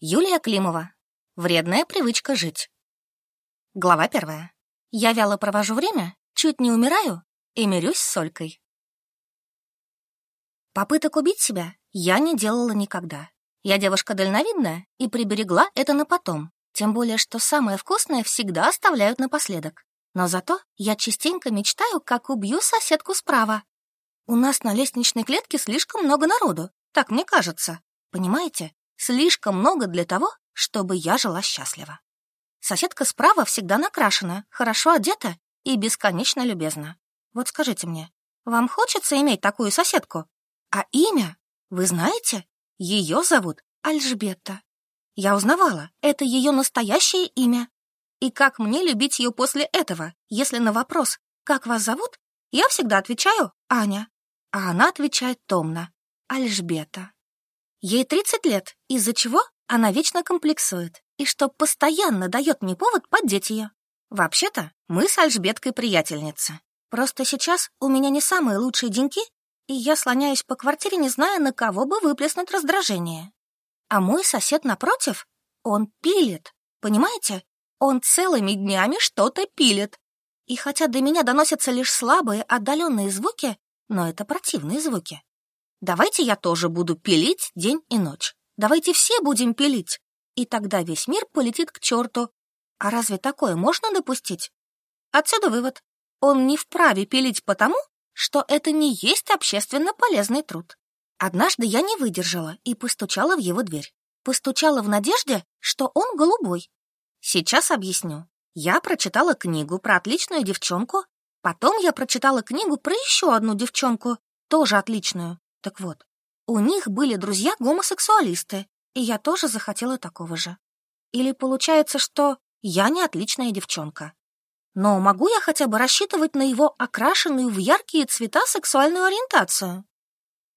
Юлия Климова. Вредная привычка жить. Глава первая. Я вяло провожу время, чуть не умираю и мирюсь с Солькой. Попыток убить себя я не делала никогда. Я девушка дальновидная и приберегла это на потом, тем более, что самое вкусное всегда оставляют напоследок. Но зато я частенько мечтаю, как убью соседку справа. У нас на лестничной клетке слишком много народу, так мне кажется. Понимаете? Слишком много для того, чтобы я жила счастливо. Соседка справа всегда накрашена, хорошо одета и бесконечно любезна. Вот скажите мне, вам хочется иметь такую соседку? А имя? Вы знаете? Ее зовут Альжбетта. Я узнавала, это ее настоящее имя. И как мне любить ее после этого, если на вопрос «Как вас зовут?» я всегда отвечаю «Аня», а она отвечает томно «Альжбета». Ей 30 лет, из-за чего она вечно комплексует, и что постоянно дает мне повод поддеть ее. Вообще-то, мы с Альжбеткой приятельницы. Просто сейчас у меня не самые лучшие деньки, и я слоняюсь по квартире, не зная, на кого бы выплеснуть раздражение. А мой сосед напротив, он пилит, понимаете? Он целыми днями что-то пилит. И хотя до меня доносятся лишь слабые, отдаленные звуки, но это противные звуки. Давайте я тоже буду пилить день и ночь. Давайте все будем пилить. И тогда весь мир полетит к черту. А разве такое можно допустить? Отсюда вывод. Он не вправе пилить потому, что это не есть общественно полезный труд. Однажды я не выдержала и постучала в его дверь. Постучала в надежде, что он голубой. Сейчас объясню. Я прочитала книгу про отличную девчонку, потом я прочитала книгу про еще одну девчонку, тоже отличную. Так вот, у них были друзья-гомосексуалисты, и я тоже захотела такого же. Или получается, что я не отличная девчонка. Но могу я хотя бы рассчитывать на его окрашенную в яркие цвета сексуальную ориентацию?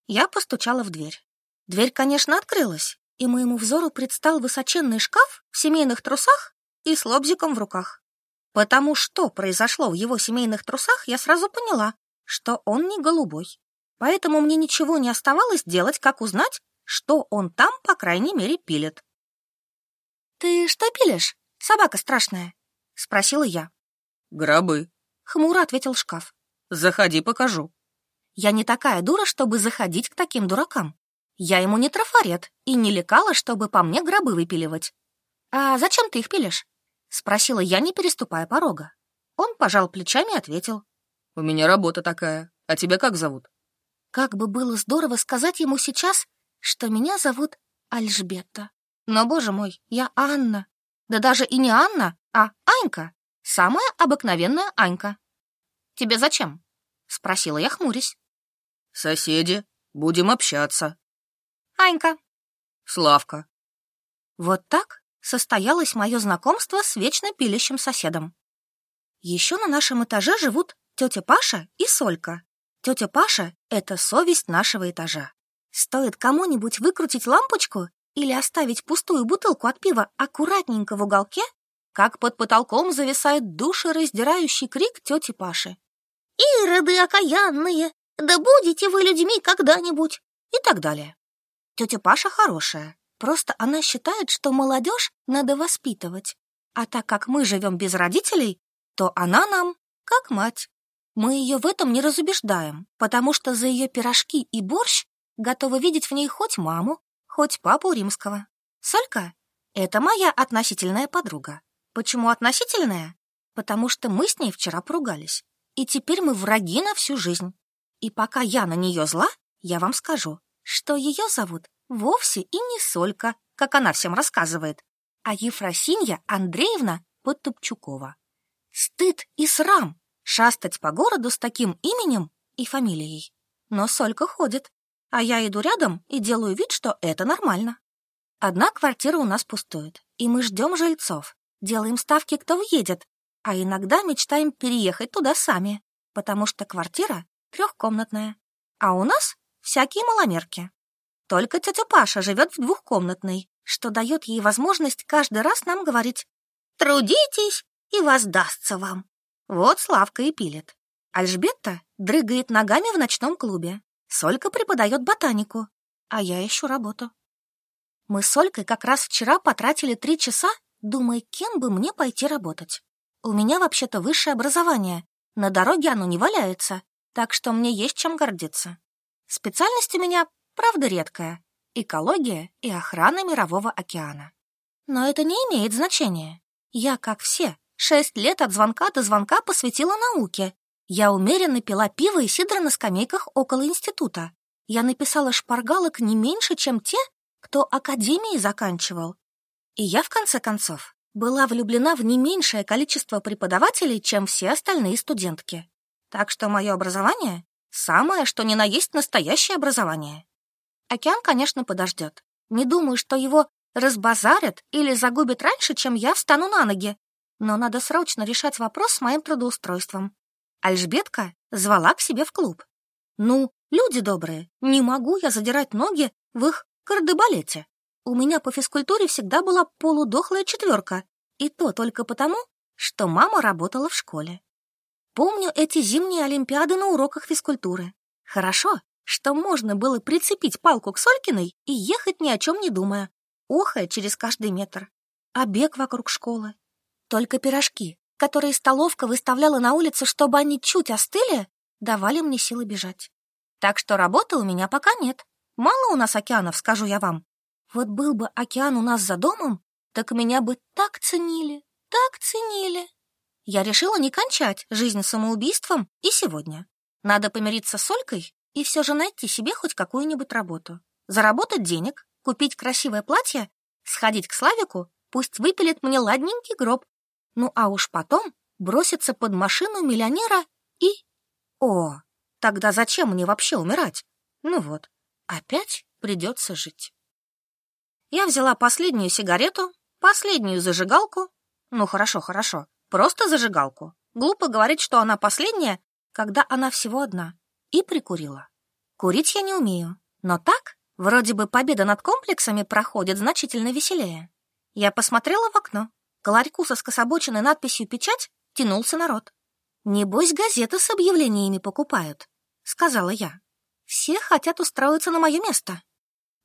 Я постучала в дверь. Дверь, конечно, открылась, и моему взору предстал высоченный шкаф в семейных трусах и с лобзиком в руках. Потому что произошло в его семейных трусах, я сразу поняла, что он не голубой. Поэтому мне ничего не оставалось делать, как узнать, что он там, по крайней мере, пилит. «Ты что пилишь, собака страшная?» — спросила я. «Гробы», — хмуро ответил шкаф. «Заходи, покажу». Я не такая дура, чтобы заходить к таким дуракам. Я ему не трафарет и не лекала, чтобы по мне гробы выпиливать. «А зачем ты их пилишь?» — спросила я, не переступая порога. Он пожал плечами и ответил. «У меня работа такая. А тебя как зовут?» Как бы было здорово сказать ему сейчас, что меня зовут Альжбетта. Но, боже мой, я Анна. Да даже и не Анна, а Анька. Самая обыкновенная Анька. «Тебе зачем?» — спросила я, хмурясь. «Соседи, будем общаться». «Анька». «Славка». Вот так состоялось мое знакомство с вечно пилящим соседом. Еще на нашем этаже живут тетя Паша и Солька. Тетя Паша — это совесть нашего этажа. Стоит кому-нибудь выкрутить лампочку или оставить пустую бутылку от пива аккуратненько в уголке, как под потолком зависает душераздирающий крик тети Паши. «Ироды окаянные! Да будете вы людьми когда-нибудь!» и так далее. Тетя Паша хорошая, просто она считает, что молодежь надо воспитывать. А так как мы живем без родителей, то она нам как мать. Мы ее в этом не разубеждаем, потому что за ее пирожки и борщ готовы видеть в ней хоть маму, хоть папу римского. Солька — это моя относительная подруга. Почему относительная? Потому что мы с ней вчера поругались, и теперь мы враги на всю жизнь. И пока я на нее зла, я вам скажу, что ее зовут вовсе и не Солька, как она всем рассказывает, а Ефросинья Андреевна Подтопчукова. Стыд и срам шастать по городу с таким именем и фамилией. Но Солька ходит, а я иду рядом и делаю вид, что это нормально. Одна квартира у нас пустует, и мы ждем жильцов, делаем ставки, кто въедет, а иногда мечтаем переехать туда сами, потому что квартира трехкомнатная, а у нас всякие маломерки. Только тетя Паша живет в двухкомнатной, что дает ей возможность каждый раз нам говорить «Трудитесь, и воздастся вам». Вот Славка и пилит. Альжбетта дрыгает ногами в ночном клубе. Солька преподает ботанику, а я ищу работу. Мы с Олькой как раз вчера потратили три часа, думая, кем бы мне пойти работать. У меня вообще-то высшее образование, на дороге оно не валяется, так что мне есть чем гордиться. Специальность у меня, правда, редкая — экология и охрана мирового океана. Но это не имеет значения. Я, как все, шесть лет от звонка до звонка посвятила науке. Я умеренно пила пиво и сидра на скамейках около института. Я написала шпаргалок не меньше, чем те, кто академии заканчивал. И я, в конце концов, была влюблена в не меньшее количество преподавателей, чем все остальные студентки. Так что мое образование — самое, что ни на есть настоящее образование. Океан, конечно, подождет. Не думаю, что его разбазарят или загубят раньше, чем я встану на ноги. Но надо срочно решать вопрос с моим трудоустройством. Альжбетка звала к себе в клуб. Ну, люди добрые, не могу я задирать ноги в их кардебалете. У меня по физкультуре всегда была полудохлая четверка, и то только потому, что мама работала в школе. Помню эти зимние олимпиады на уроках физкультуры. Хорошо, что можно было прицепить палку к Солькиной и ехать ни о чем не думая, охая через каждый метр. А бег вокруг школы. Только пирожки, которые столовка выставляла на улицу, чтобы они чуть остыли, давали мне силы бежать. Так что работы у меня пока нет. Мало у нас океанов, скажу я вам. Вот был бы океан у нас за домом, так меня бы так ценили, так ценили. Я решила не кончать жизнь самоубийством и сегодня. Надо помириться с Олькой и все же найти себе хоть какую-нибудь работу. Заработать денег, купить красивое платье, сходить к Славику, пусть выпилит мне ладненький гроб. Ну а уж потом броситься под машину миллионера и... О, тогда зачем мне вообще умирать? Ну вот, опять придется жить. Я взяла последнюю сигарету, последнюю зажигалку. Ну хорошо, хорошо. Просто зажигалку. Глупо говорить, что она последняя, когда она всего одна. И прикурила. Курить я не умею, но так, вроде бы победа над комплексами проходит значительно веселее. Я посмотрела в окно. К ларьку со скособоченной надписью «Печать» тянулся народ. «Небось, газеты с объявлениями покупают», — сказала я. «Все хотят устроиться на мое место».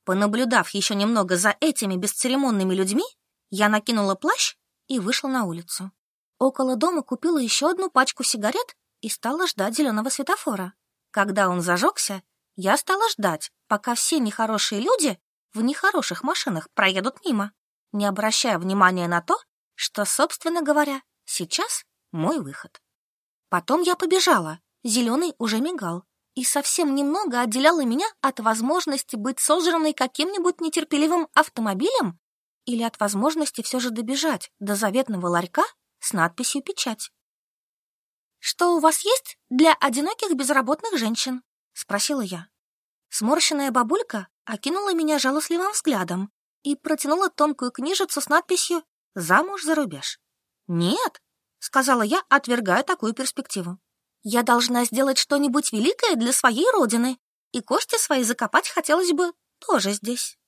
Понаблюдав еще немного за этими бесцеремонными людьми, я накинула плащ и вышла на улицу. Около дома купила еще одну пачку сигарет и стала ждать зеленого светофора. Когда он зажегся, я стала ждать, пока все нехорошие люди в нехороших машинах проедут мимо, не обращая внимания на то, что, собственно говоря, сейчас мой выход. Потом я побежала, зеленый уже мигал, и совсем немного отделяло меня от возможности быть сожранной каким-нибудь нетерпеливым автомобилем или от возможности все же добежать до заветного ларька с надписью «Печать». «Что у вас есть для одиноких безработных женщин?» — спросила я. Сморщенная бабулька окинула меня жалостливым взглядом и протянула тонкую книжицу с надписью «Замуж за рубеж». «Нет», — сказала я, отвергая такую перспективу. «Я должна сделать что-нибудь великое для своей родины, и кости свои закопать хотелось бы тоже здесь».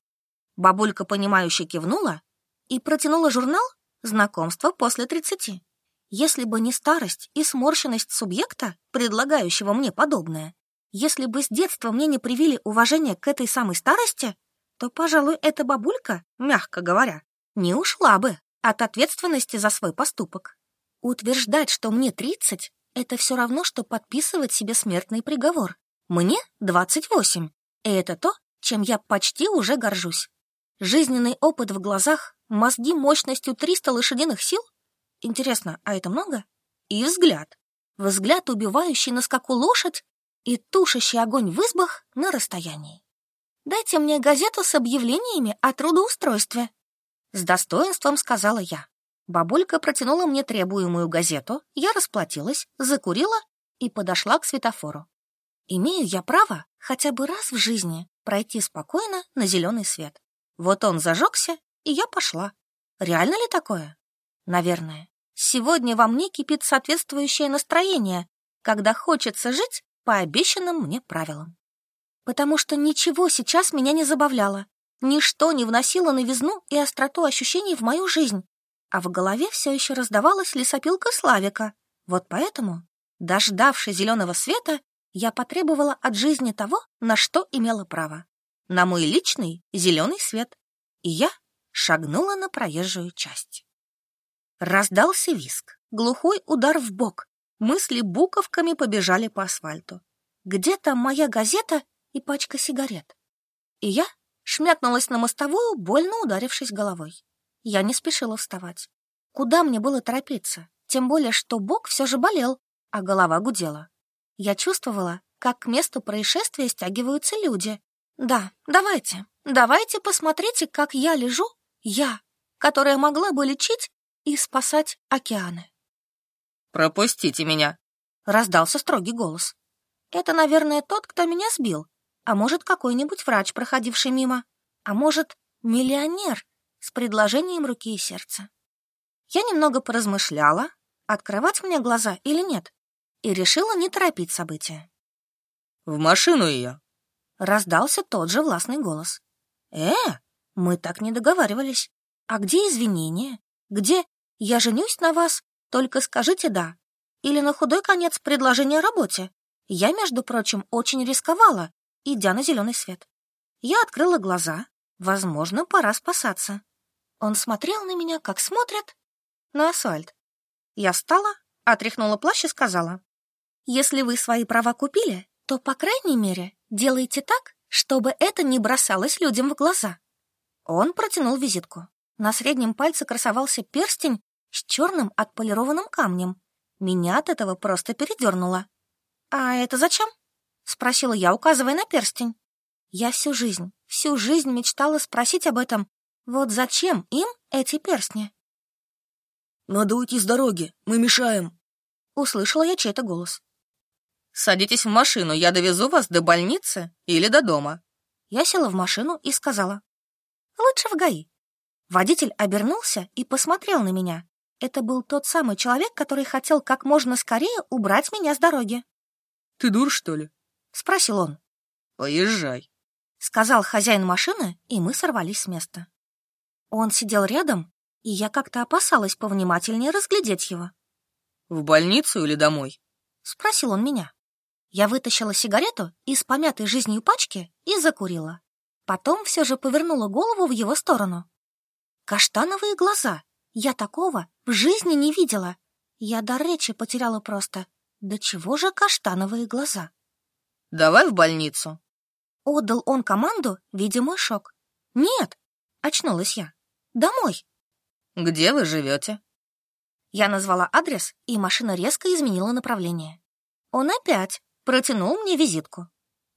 Бабулька, понимающе кивнула и протянула журнал Знакомство после тридцати. Если бы не старость и сморщенность субъекта, предлагающего мне подобное, если бы с детства мне не привили уважение к этой самой старости, то, пожалуй, эта бабулька, мягко говоря, не ушла бы от ответственности за свой поступок. Утверждать, что мне тридцать, это все равно, что подписывать себе смертный приговор. Мне двадцать восемь, и это то, чем я почти уже горжусь. Жизненный опыт в глазах, мозги мощностью 300 лошадиных сил? Интересно, а это много? И взгляд. Взгляд, убивающий на скаку лошадь и тушащий огонь в избах на расстоянии. Дайте мне газету с объявлениями о трудоустройстве. С достоинством сказала я. Бабулька протянула мне требуемую газету, я расплатилась, закурила и подошла к светофору. Имею я право хотя бы раз в жизни пройти спокойно на зеленый свет. Вот он зажегся, и я пошла. Реально ли такое? Наверное. Сегодня во мне кипит соответствующее настроение, когда хочется жить по обещанным мне правилам. Потому что ничего сейчас меня не забавляло, ничто не вносило новизну и остроту ощущений в мою жизнь, а в голове все еще раздавалась лесопилка Славика. Вот поэтому, дождавшись зеленого света, я потребовала от жизни того, на что имела право на мой личный зеленый свет. и я шагнула на проезжую часть. Раздался виск, глухой удар в бок. Мысли буковками побежали по асфальту. Где там моя газета и пачка сигарет? И я шмякнулась на мостовую, больно ударившись головой. Я не спешила вставать. Куда мне было торопиться? Тем более, что бок все же болел, а голова гудела. Я чувствовала, как к месту происшествия стягиваются люди. Да, давайте, давайте посмотрите, как я лежу, я, которая могла бы лечить и спасать океаны. «Пропустите меня!» — раздался строгий голос. «Это, наверное, тот, кто меня сбил. А может, какой-нибудь врач, проходивший мимо. А может, миллионер с предложением руки и сердца». Я немного поразмышляла, открывать мне глаза или нет, и решила не торопить события. «В машину ее!» — раздался тот же властный голос. «Э, мы так не договаривались. А где извинения? Где «я женюсь на вас, только скажите «да». Или на худой конец предложение о работе. Я, между прочим, очень рисковала, идя на зеленый свет. Я открыла глаза. Возможно, пора спасаться. Он смотрел на меня, как смотрят на асфальт. Я встала, отряхнула плащ и сказала, «Если вы свои права купили, то, по крайней мере, делайте так, чтобы это не бросалось людям в глаза». Он протянул визитку. На среднем пальце красовался перстень с черным отполированным камнем. Меня от этого просто передернуло. «А это зачем?» — спросила я, указывая на перстень. Я всю жизнь, всю жизнь мечтала спросить об этом. Вот зачем им эти перстни? «Надо уйти с дороги, мы мешаем», — услышала я чей-то голос. «Садитесь в машину, я довезу вас до больницы или до дома». Я села в машину и сказала. «Лучше в ГАИ». Водитель обернулся и посмотрел на меня. Это был тот самый человек, который хотел как можно скорее убрать меня с дороги. «Ты дур, что ли?» — спросил он. «Поезжай», — сказал хозяин машины, и мы сорвались с места. Он сидел рядом, и я как-то опасалась повнимательнее разглядеть его. «В больницу или домой?» — спросил он меня. Я вытащила сигарету из помятой жизнью пачки и закурила. Потом все же повернула голову в его сторону. Каштановые глаза. Я такого в жизни не видела. Я до речи потеряла просто. Да чего же каштановые глаза? «Давай в больницу». Отдал он команду, видя мой шок. «Нет», — очнулась я. «Домой». «Где вы живете?» Я назвала адрес, и машина резко изменила направление. Он опять протянул мне визитку.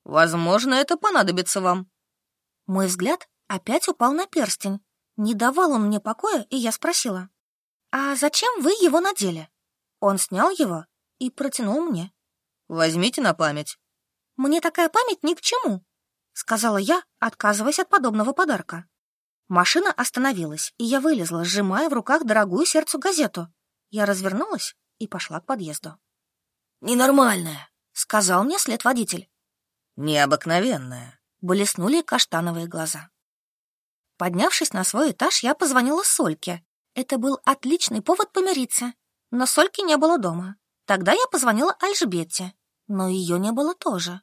«Возможно, это понадобится вам». Мой взгляд опять упал на перстень. Не давал он мне покоя, и я спросила. «А зачем вы его надели?» Он снял его и протянул мне. «Возьмите на память». «Мне такая память ни к чему», — сказала я, отказываясь от подобного подарка. Машина остановилась, и я вылезла, сжимая в руках дорогую сердцу газету. Я развернулась и пошла к подъезду. «Ненормальная», — сказал мне след водитель. «Необыкновенная», — блеснули каштановые глаза. Поднявшись на свой этаж, я позвонила Сольке. Это был отличный повод помириться. Но Сольки не было дома. Тогда я позвонила Альжбетте, но ее не было тоже.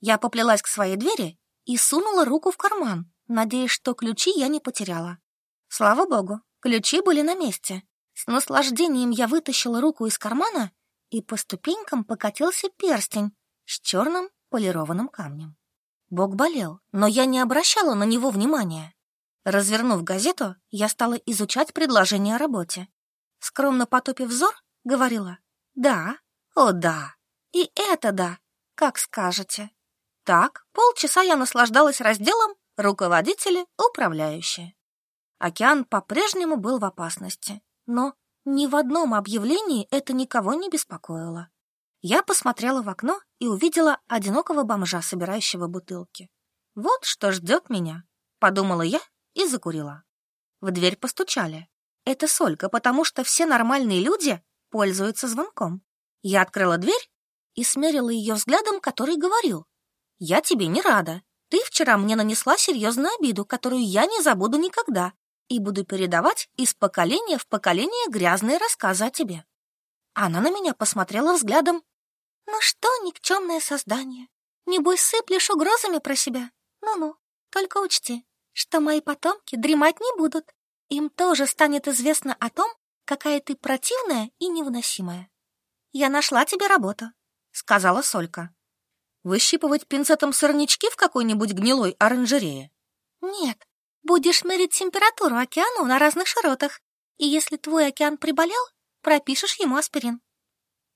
Я поплелась к своей двери и сунула руку в карман, надеясь, что ключи я не потеряла. Слава богу, ключи были на месте. С наслаждением я вытащила руку из кармана, и по ступенькам покатился перстень с черным полированным камнем. Бог болел, но я не обращала на него внимания. Развернув газету, я стала изучать предложение о работе. Скромно потупив взор, говорила «Да, о да, и это да, как скажете». Так, полчаса я наслаждалась разделом руководители, управляющие. Океан по-прежнему был в опасности, но ни в одном объявлении это никого не беспокоило. Я посмотрела в окно и увидела одинокого бомжа, собирающего бутылки. «Вот что ждет меня», — подумала я и закурила. В дверь постучали. Это Солька, потому что все нормальные люди пользуются звонком. Я открыла дверь и смерила ее взглядом, который говорил. «Я тебе не рада. Ты вчера мне нанесла серьезную обиду, которую я не забуду никогда, и буду передавать из поколения в поколение грязные рассказы о тебе». Она на меня посмотрела взглядом. «Ну что, никчемное создание, небось сыплешь угрозами про себя? Ну-ну, только учти, что мои потомки дремать не будут. Им тоже станет известно о том, какая ты противная и невыносимая. Я нашла тебе работу, сказала Солька. Выщипывать пинцетом сорнячки в какой-нибудь гнилой оранжерее? Нет, будешь мерить температуру океану на разных широтах, и если твой океан приболел, пропишешь ему аспирин.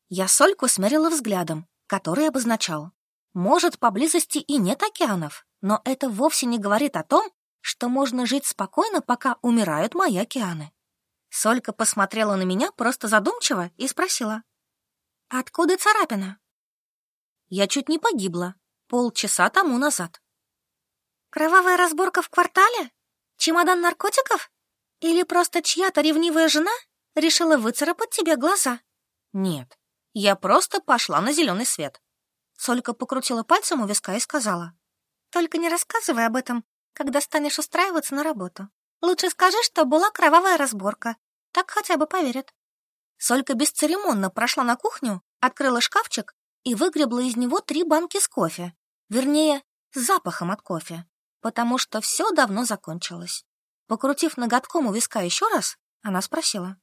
Я Сольку смерила взглядом, который обозначал. Может, поблизости и нет океанов, но это вовсе не говорит о том, что можно жить спокойно, пока умирают мои океаны. Солька посмотрела на меня просто задумчиво и спросила. «Откуда царапина?» Я чуть не погибла полчаса тому назад. «Кровавая разборка в квартале? Чемодан наркотиков? Или просто чья-то ревнивая жена решила выцарапать тебе глаза?» «Нет, я просто пошла на зеленый свет». Солька покрутила пальцем у виска и сказала. «Только не рассказывай об этом когда станешь устраиваться на работу. Лучше скажи, что была кровавая разборка. Так хотя бы поверят. Солька бесцеремонно прошла на кухню, открыла шкафчик и выгребла из него три банки с кофе. Вернее, с запахом от кофе, потому что все давно закончилось. Покрутив ноготком у виска еще раз, она спросила.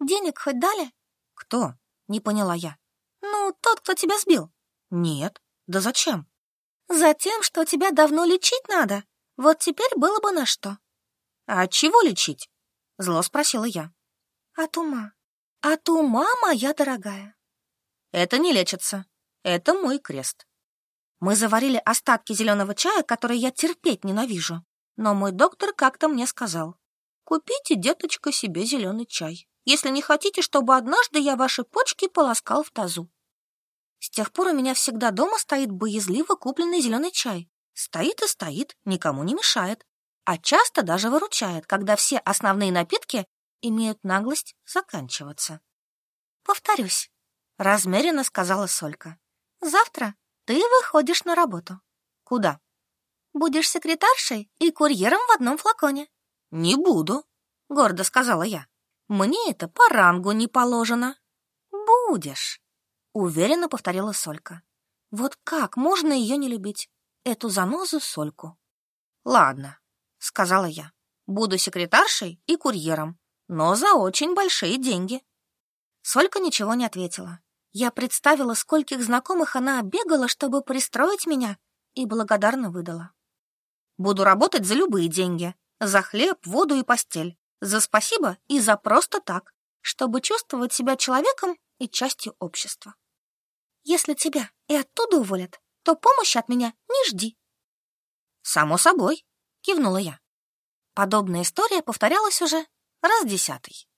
«Денег хоть дали?» «Кто?» — не поняла я. «Ну, тот, кто тебя сбил». «Нет. Да зачем?» «Затем, что тебя давно лечить надо. Вот теперь было бы на что. А от чего лечить? Зло спросила я. От ума. От ума, моя дорогая. Это не лечится. Это мой крест. Мы заварили остатки зеленого чая, который я терпеть ненавижу. Но мой доктор как-то мне сказал. Купите, деточка, себе зеленый чай, если не хотите, чтобы однажды я ваши почки полоскал в тазу. С тех пор у меня всегда дома стоит боязливо купленный зеленый чай, Стоит и стоит, никому не мешает, а часто даже выручает, когда все основные напитки имеют наглость заканчиваться. «Повторюсь», — размеренно сказала Солька. «Завтра ты выходишь на работу». «Куда?» «Будешь секретаршей и курьером в одном флаконе». «Не буду», — гордо сказала я. «Мне это по рангу не положено». «Будешь», — уверенно повторила Солька. «Вот как можно ее не любить? эту занозу Сольку. «Ладно», — сказала я, — «буду секретаршей и курьером, но за очень большие деньги». Солька ничего не ответила. Я представила, скольких знакомых она оббегала, чтобы пристроить меня, и благодарно выдала. «Буду работать за любые деньги, за хлеб, воду и постель, за спасибо и за просто так, чтобы чувствовать себя человеком и частью общества. Если тебя и оттуда уволят, то помощи от меня не жди. Само собой, кивнула я. Подобная история повторялась уже раз десятый.